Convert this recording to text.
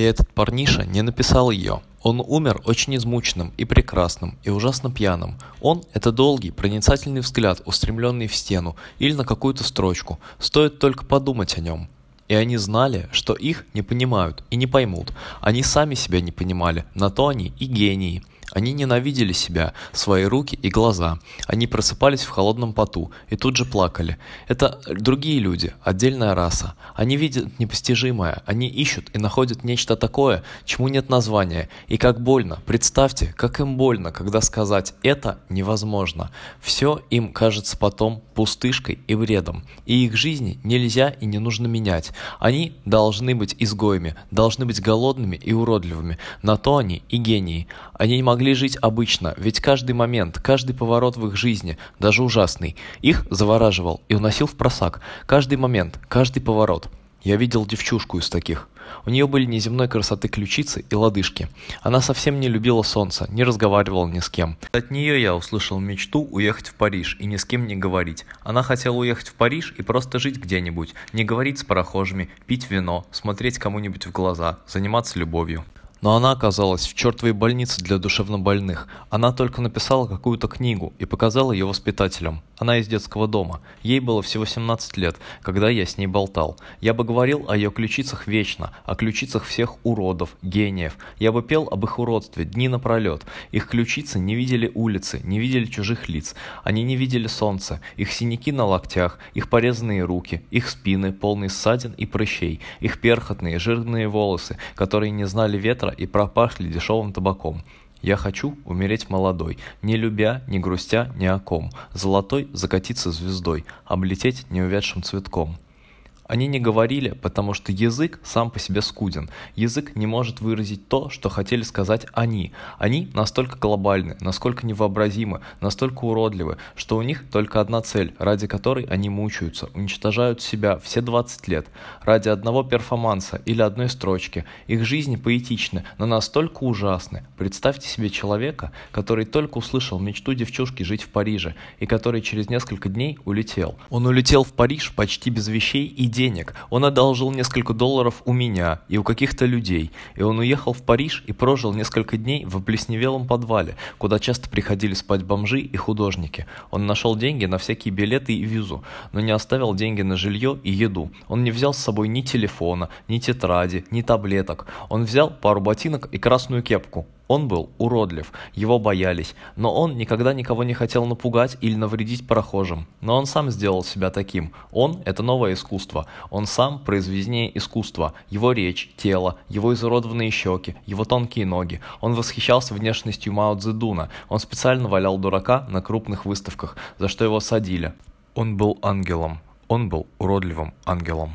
И этот парниша не написал ее. Он умер очень измученным и прекрасным, и ужасно пьяным. Он – это долгий, проницательный взгляд, устремленный в стену или на какую-то строчку. Стоит только подумать о нем. И они знали, что их не понимают и не поймут. Они сами себя не понимали, на то они и гении. Они ненавидели себя, свои руки и глаза. Они просыпались в холодном поту и тут же плакали. Это другие люди, отдельная раса. Они видят непостижимое, они ищут и находят нечто такое, чему нет названия. И как больно, представьте, как им больно, когда сказать «это невозможно». Все им кажется потом пустышкой и вредом. И их жизни нельзя и не нужно менять. Они должны быть изгоями, должны быть голодными и уродливыми. На то они и гении. Они не могли могли жить обычно, ведь каждый момент, каждый поворот в их жизни, даже ужасный, их завораживал и уносил в просак. Каждый момент, каждый поворот. Я видел девчушку из таких. У нее были неземной красоты ключицы и лодыжки. Она совсем не любила солнца, не разговаривала ни с кем. От нее я услышал мечту уехать в Париж и ни с кем не говорить. Она хотела уехать в Париж и просто жить где-нибудь, не говорить с прохожими, пить вино, смотреть кому-нибудь в глаза, заниматься любовью. Но она оказалась в чертовой больнице для душевнобольных. Она только написала какую-то книгу и показала ее воспитателям. Она из детского дома. Ей было всего 17 лет, когда я с ней болтал. Я бы говорил о ее ключицах вечно, о ключицах всех уродов, гениев. Я бы пел об их уродстве дни напролет. Их ключицы не видели улицы, не видели чужих лиц. Они не видели солнца, их синяки на локтях, их порезанные руки, их спины, полные ссадин и прыщей, их перхотные, жирные волосы, которые не знали ветра и пропахли дешевым табаком. Я хочу умереть молодой, не любя, не грустя ни о ком, золотой закатиться звездой, облететь неувядшим цветком. Они не говорили, потому что язык сам по себе скуден. Язык не может выразить то, что хотели сказать они. Они настолько глобальны, насколько невообразимы, настолько уродливы, что у них только одна цель, ради которой они мучаются, уничтожают себя все 20 лет. Ради одного перформанса или одной строчки. Их жизни поэтичны, но настолько ужасны. Представьте себе человека, который только услышал мечту девчушки жить в Париже, и который через несколько дней улетел. Он улетел в Париж почти без вещей и денег денег. Он одолжил несколько долларов у меня и у каких-то людей, и он уехал в Париж и прожил несколько дней в облесневелом подвале, куда часто приходили спать бомжи и художники. Он нашел деньги на всякие билеты и визу, но не оставил деньги на жилье и еду. Он не взял с собой ни телефона, ни тетради, ни таблеток. Он взял пару ботинок и красную кепку. Он был уродлив, его боялись, но он никогда никого не хотел напугать или навредить прохожим. Но он сам сделал себя таким. Он – это новое искусство. Он сам – произведение искусства. Его речь, тело, его изуродованные щеки, его тонкие ноги. Он восхищался внешностью Мао Цзэдуна. Он специально валял дурака на крупных выставках, за что его садили. Он был ангелом. Он был уродливым ангелом.